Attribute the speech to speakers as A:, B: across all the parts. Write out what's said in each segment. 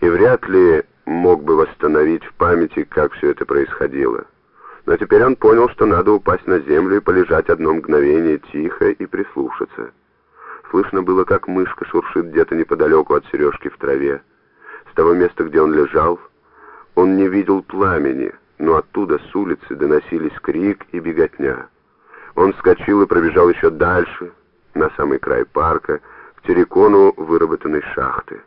A: и вряд ли мог бы восстановить в памяти, как все это происходило. Но теперь он понял, что надо упасть на землю и полежать одно мгновение тихо и прислушаться. Слышно было, как мышка шуршит где-то неподалеку от сережки в траве. С того места, где он лежал, он не видел пламени, но оттуда с улицы доносились крик и беготня. Он вскочил и пробежал еще дальше, на самый край парка, к террикону выработанной шахты.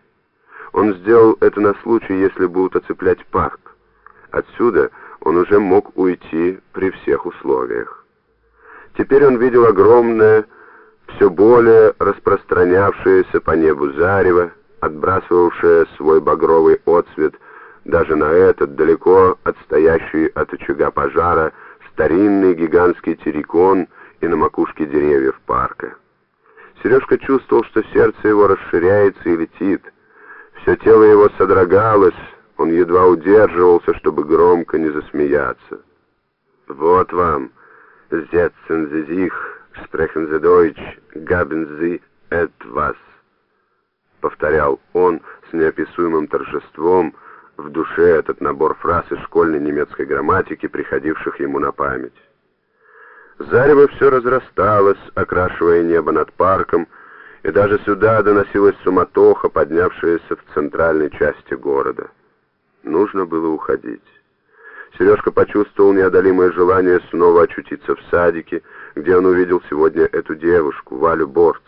A: Он сделал это на случай, если будут оцеплять парк. Отсюда он уже мог уйти при всех условиях. Теперь он видел огромное, все более распространявшееся по небу зарево, отбрасывавшее свой багровый отсвет даже на этот далеко отстоящий от очага пожара старинный гигантский террикон и на макушке деревьев парка. Сережка чувствовал, что сердце его расширяется и летит. Все тело его содрогалось, он едва удерживался, чтобы громко не засмеяться. «Вот вам, setzen Sie sich, sprechen Sie Deutsch, gaben Sie etwas», — повторял он с неописуемым торжеством, в душе этот набор фраз из школьной немецкой грамматики, приходивших ему на память. Зарево все разрасталось, окрашивая небо над парком, и даже сюда доносилась суматоха, поднявшаяся в центральной части города. Нужно было уходить. Сережка почувствовал неодолимое желание снова очутиться в садике, где он увидел сегодня эту девушку, Валю Борц.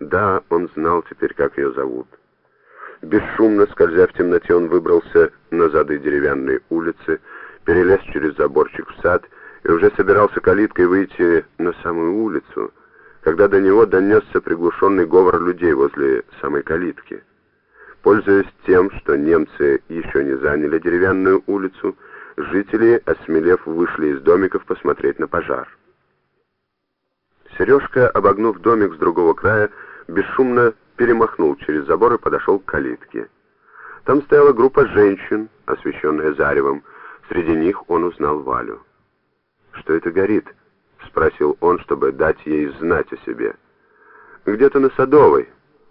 A: Да, он знал теперь, как ее зовут. Бесшумно, скользя в темноте, он выбрался на зады деревянной улицы, перелез через заборчик в сад и уже собирался калиткой выйти на самую улицу, когда до него донесся приглушенный говор людей возле самой калитки. Пользуясь тем, что немцы еще не заняли деревянную улицу, жители, осмелев, вышли из домиков посмотреть на пожар. Сережка, обогнув домик с другого края, бесшумно перемахнул через забор и подошел к калитке. Там стояла группа женщин, освещенная заревом. Среди них он узнал Валю. «Что это горит?» — спросил он, чтобы дать ей знать о себе. «Где-то на Садовой,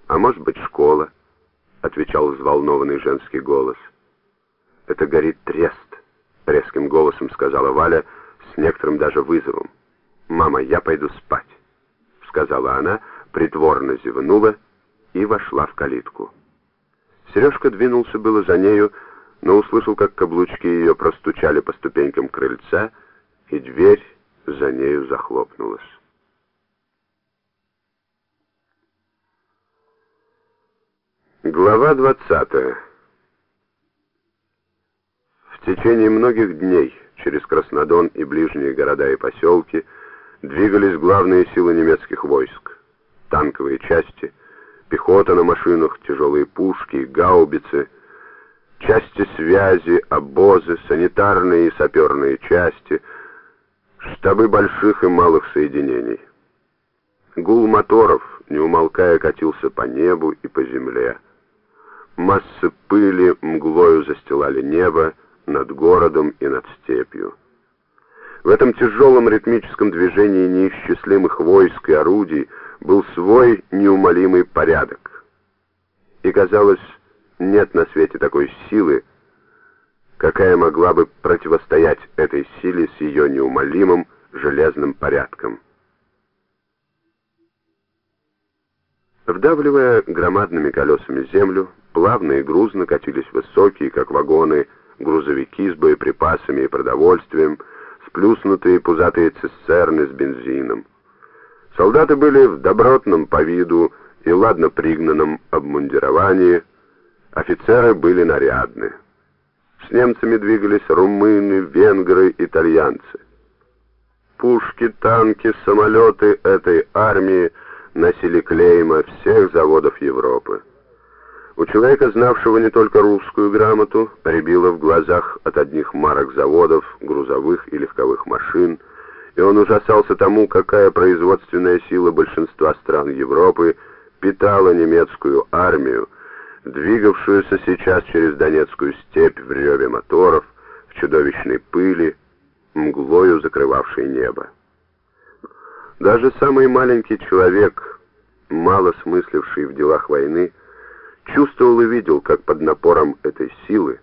A: а может быть школа», — отвечал взволнованный женский голос. «Это горит трест», — резким голосом сказала Валя, с некоторым даже вызовом. «Мама, я пойду спать», — сказала она, притворно зевнула и вошла в калитку. Сережка двинулся было за нею, но услышал, как каблучки ее простучали по ступенькам крыльца, и дверь за нею захлопнулась. Глава 20 В течение многих дней через Краснодон и ближние города и поселки двигались главные силы немецких войск, танковые части — пехота на машинах, тяжелые пушки, гаубицы, части связи, обозы, санитарные и саперные части, штабы больших и малых соединений. Гул моторов, не умолкая, катился по небу и по земле. Массы пыли мглою застилали небо над городом и над степью. В этом тяжелом ритмическом движении неисчислимых войск и орудий был свой неумолимый порядок. И, казалось, нет на свете такой силы, какая могла бы противостоять этой силе с ее неумолимым железным порядком. Вдавливая громадными колесами землю, плавно и грузно катились высокие, как вагоны, грузовики с боеприпасами и продовольствием, сплюснутые пузатые цистерны с бензином. Солдаты были в добротном по виду и ладно пригнанном обмундировании, офицеры были нарядны. С немцами двигались румыны, венгры, итальянцы. Пушки, танки, самолеты этой армии носили клейма всех заводов Европы. У человека, знавшего не только русскую грамоту, рябило в глазах от одних марок заводов, грузовых и легковых машин, и он ужасался тому, какая производственная сила большинства стран Европы питала немецкую армию, двигавшуюся сейчас через Донецкую степь в реве моторов, в чудовищной пыли, мглою закрывавшей небо. Даже самый маленький человек, мало смысливший в делах войны, чувствовал и видел, как под напором этой силы